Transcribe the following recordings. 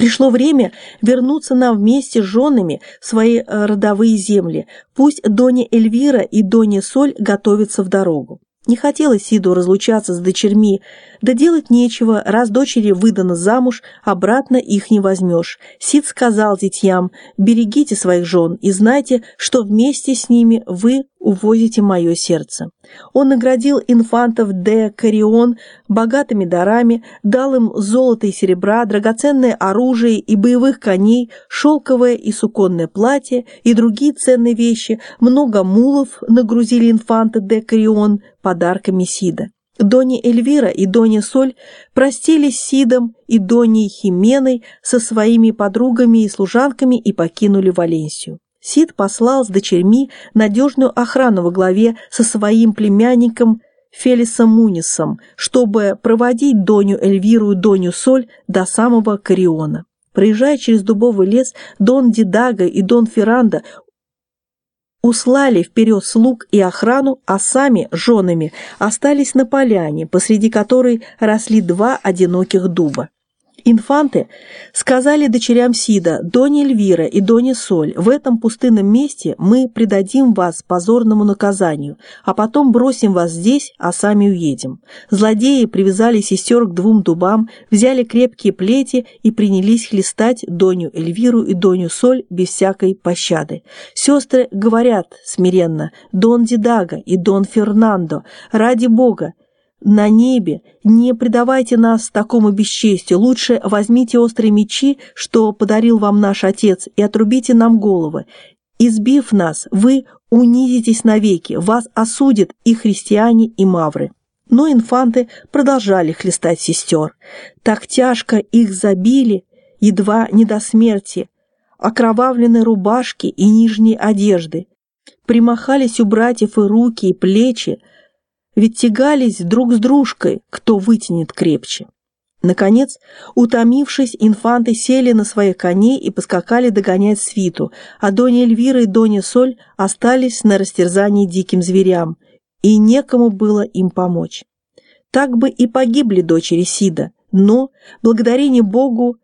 Пришло время вернуться нам вместе с женами в свои э, родовые земли. Пусть Доня Эльвира и Доня Соль готовятся в дорогу. Не хотелось Сиду разлучаться с дочерьми, да делать нечего, раз дочери выданы замуж, обратно их не возьмешь. Сид сказал детям, берегите своих жен и знайте, что вместе с ними вы увозите мое сердце. Он наградил инфантов де Карион богатыми дарами, дал им золото и серебра, драгоценное оружие и боевых коней, шелковое и суконное платье и другие ценные вещи, много мулов нагрузили инфанты де Карион подарками Сида. Дони Эльвира и Дони Соль простились с Сидом и Доней Хименой со своими подругами и служанками и покинули Валенсию. Сид послал с дочерьми надежную охрану во главе со своим племянником Фелисом Мунисом, чтобы проводить Доню Эльвиру и Доню Соль до самого Кариона. Проезжая через дубовый лес, Дон Дидага и Дон Ферранда услали вперед слуг и охрану, а сами, женами, остались на поляне, посреди которой росли два одиноких дуба. Инфанты сказали дочерям Сида, Доне Эльвира и Доне Соль, в этом пустынном месте мы предадим вас позорному наказанию, а потом бросим вас здесь, а сами уедем. Злодеи привязали сестер к двум дубам, взяли крепкие плети и принялись хлестать Доню Эльвиру и Доню Соль без всякой пощады. Сестры говорят смиренно, Дон Дидага и Дон Фернандо, ради Бога, на небе, не предавайте нас такому бесчестию, лучше возьмите острые мечи, что подарил вам наш Отец, и отрубите нам головы. Избив нас, вы унизитесь навеки, вас осудят и христиане, и мавры». Но инфанты продолжали хлестать сестер. Так тяжко их забили, едва не до смерти, окровавленные рубашки и нижние одежды. Примахались у братьев и руки, и плечи, ведь тягались друг с дружкой, кто вытянет крепче. Наконец, утомившись, инфанты сели на своих коней и поскакали догонять свиту, а Доня Эльвира и Доня Соль остались на растерзании диким зверям, и некому было им помочь. Так бы и погибли дочери Сида, но, благодарение Богу,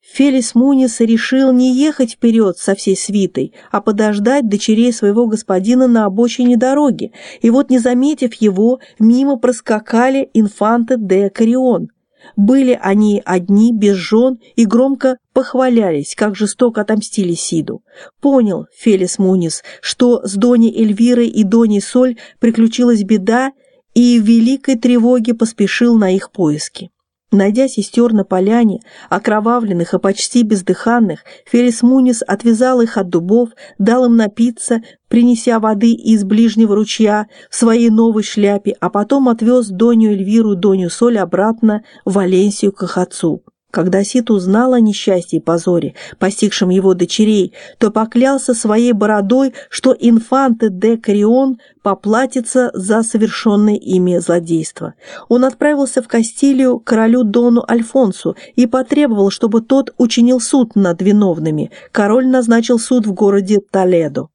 Фелис Мунис решил не ехать вперед со всей свитой, а подождать дочерей своего господина на обочине дороги, и вот, не заметив его, мимо проскакали инфанты де Карион. Были они одни, без жен, и громко похвалялись, как жестоко отомстили Сиду. Понял Фелис Мунис, что с Дони Эльвирой и Дони Соль приключилась беда, и в великой тревоге поспешил на их поиски. Найдя сестер на поляне, окровавленных и почти бездыханных, Фелис Мунис отвязал их от дубов, дал им напиться, принеся воды из ближнего ручья в своей новой шляпе, а потом отвез Доню Эльвиру и Доню Соль обратно в Валенсию к их отцу. Когда Сит узнал о несчастье и позоре, постигшем его дочерей, то поклялся своей бородой, что инфанте де Карион поплатится за совершенное ими злодейство. Он отправился в Кастилию королю Дону Альфонсу и потребовал, чтобы тот учинил суд над виновными. Король назначил суд в городе Толедо.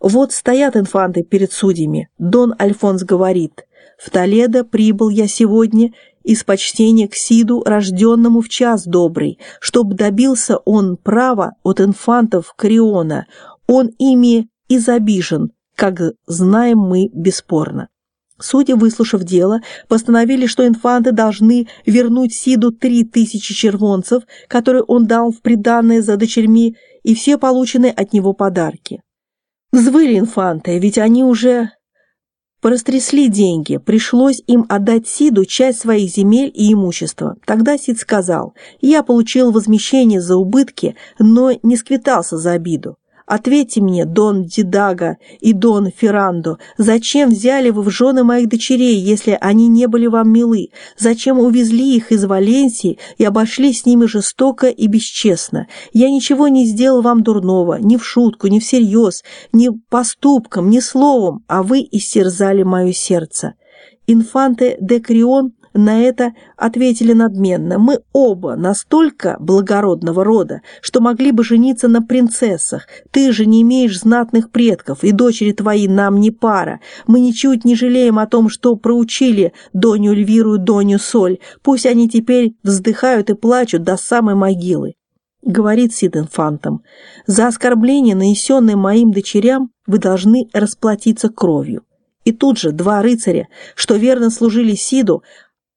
Вот стоят инфанты перед судьями. Дон Альфонс говорит, «В Толедо прибыл я сегодня из почтения к Сиду, рожденному в час добрый, чтоб добился он права от инфантов Криона, он ими изобижен, как знаем мы бесспорно. Судьи, выслушав дело, постановили, что инфанты должны вернуть Сиду три тысячи червонцев, которые он дал в приданное за дочерьми, и все полученные от него подарки. Взвыли инфанты, ведь они уже Порастрясли деньги, пришлось им отдать Сиду часть своих земель и имущества. Тогда Сид сказал, я получил возмещение за убытки, но не сквитался за обиду. Ответьте мне, Дон Дидага и Дон Феррандо, зачем взяли вы в жены моих дочерей, если они не были вам милы? Зачем увезли их из Валенсии и обошли с ними жестоко и бесчестно? Я ничего не сделал вам дурного, ни в шутку, ни всерьез, ни поступком, ни словом, а вы истерзали мое сердце. Инфанте де Крион на это ответили надменно. Мы оба настолько благородного рода, что могли бы жениться на принцессах. Ты же не имеешь знатных предков, и дочери твои нам не пара. Мы ничуть не жалеем о том, что проучили Доню Эльвиру и Доню Соль. Пусть они теперь вздыхают и плачут до самой могилы. говорит Сид инфантом, за оскорбление, нанесенное моим дочерям, вы должны расплатиться кровью. И тут же два рыцаря, что верно служили Сиду,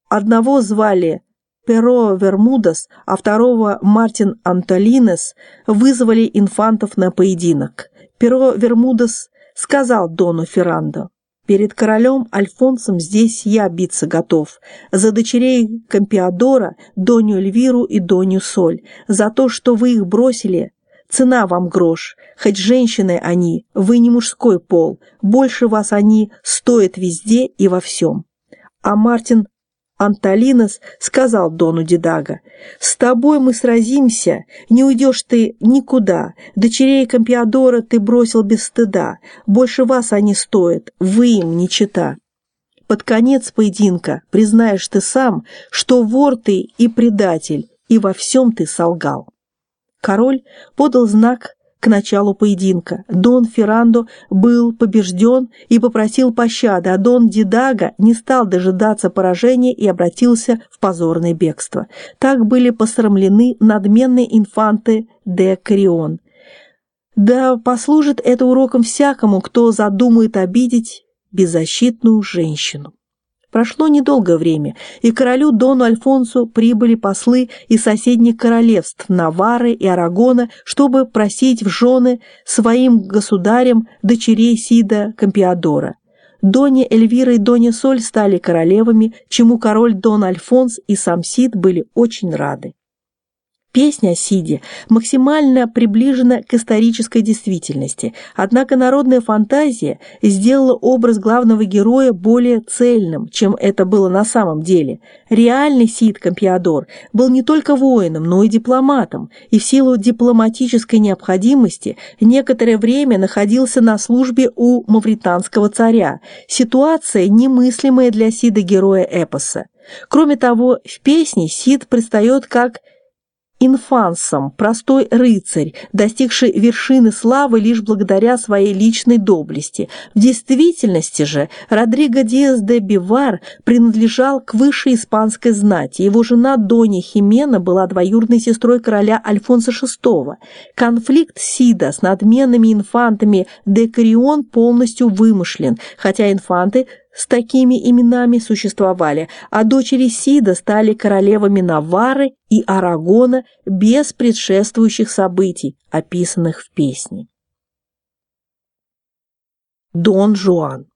одного звали Перо Вермудас, а второго Мартин Антолинес, вызвали инфантов на поединок. Перо Вермудас сказал Дону Феррандо, «Перед королем Альфонсом здесь я биться готов, за дочерей Кампиадора, Доню Эльвиру и Доню Соль, за то, что вы их бросили, Цена вам грош, хоть женщины они, вы не мужской пол, больше вас они стоят везде и во всем. А Мартин Анталинос сказал Дону Дидага, «С тобой мы сразимся, не уйдешь ты никуда, дочерей Компиадора ты бросил без стыда, больше вас они стоят, вы им не чита». Под конец поединка признаешь ты сам, что вор ты и предатель, и во всем ты солгал. Король подал знак к началу поединка. Дон Феррандо был побежден и попросил пощады, а Дон Дидага не стал дожидаться поражения и обратился в позорное бегство. Так были посрамлены надменные инфанты де Карион. Да послужит это уроком всякому, кто задумает обидеть беззащитную женщину. Прошло недолгое время, и королю Дону Альфонсу прибыли послы из соседних королевств Навары и Арагона, чтобы просить в жены своим государям дочерей Сида Кампиадора. Доня Эльвира и Доня Соль стали королевами, чему король Дон Альфонс и сам Сид были очень рады. Песня о Сиде максимально приближена к исторической действительности, однако народная фантазия сделала образ главного героя более цельным, чем это было на самом деле. Реальный Сид Кампиадор был не только воином, но и дипломатом, и в силу дипломатической необходимости некоторое время находился на службе у мавританского царя. Ситуация, немыслимая для Сида героя эпоса. Кроме того, в песне Сид предстает как инфансом, простой рыцарь, достигший вершины славы лишь благодаря своей личной доблести. В действительности же Родриго Диас де Бивар принадлежал к высшей испанской знати. Его жена Доня Химена была двоюродной сестрой короля Альфонса VI. Конфликт Сида с надменными инфантами де Карион полностью вымышлен, хотя инфанты – с такими именами существовали, а дочери Сида стали королевами Навары и Арагона без предшествующих событий, описанных в песне. Дон Жуан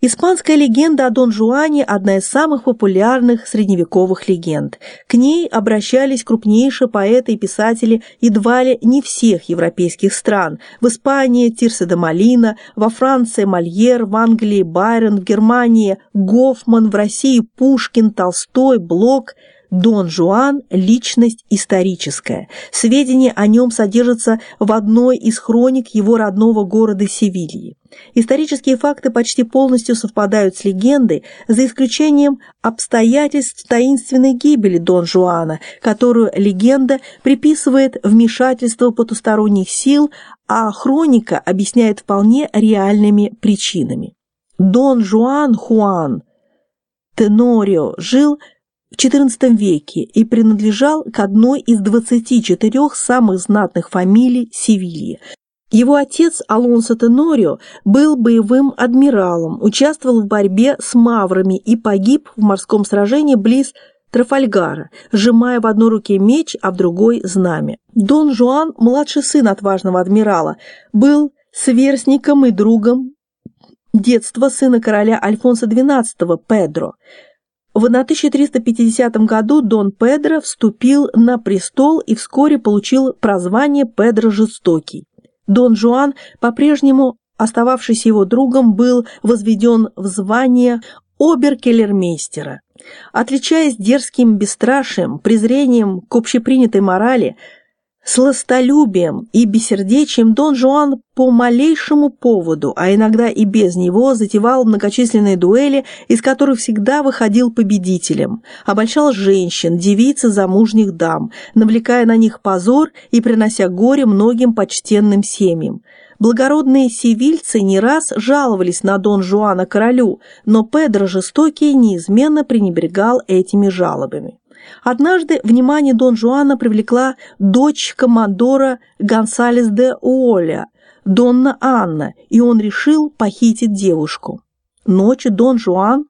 Испанская легенда о Дон Жуане – одна из самых популярных средневековых легенд. К ней обращались крупнейшие поэты и писатели едва ли не всех европейских стран. В Испании – Тирсе де Малина, во Франции – Мольер, в Англии – Байрон, в Германии – Гофман, в России – Пушкин, Толстой, Блок – Дон Жуан – личность историческая. Сведения о нем содержатся в одной из хроник его родного города Севильи. Исторические факты почти полностью совпадают с легендой, за исключением обстоятельств таинственной гибели Дон Жуана, которую легенда приписывает вмешательству потусторонних сил, а хроника объясняет вполне реальными причинами. Дон Жуан Хуан Тенорио жил в XIV веке и принадлежал к одной из 24 самых знатных фамилий Севильи. Его отец Алонсо Тенорио был боевым адмиралом, участвовал в борьбе с маврами и погиб в морском сражении близ Трафальгара, сжимая в одной руке меч, а в другой – знамя. Дон Жуан, младший сын отважного адмирала, был сверстником и другом детства сына короля Альфонса XII Педро – в 1350 году Дон Педро вступил на престол и вскоре получил прозвание Педро Жестокий. Дон Жуан, по-прежнему остававшийся его другом, был возведен в звание оберкеллермейстера. Отличаясь дерзким бесстрашием, презрением к общепринятой морали, Сластолюбием и бессердечием Дон Жуан по малейшему поводу, а иногда и без него, затевал многочисленные дуэли, из которых всегда выходил победителем, обольщал женщин, девиц и замужних дам, навлекая на них позор и принося горе многим почтенным семьям. Благородные севильцы не раз жаловались на Дон Жуана королю, но Педро жестокий неизменно пренебрегал этими жалобами. Однажды внимание Дон Жуана привлекла дочь командора Гонсалес де Уоля, Донна Анна, и он решил похитить девушку. Ночью Дон Жуан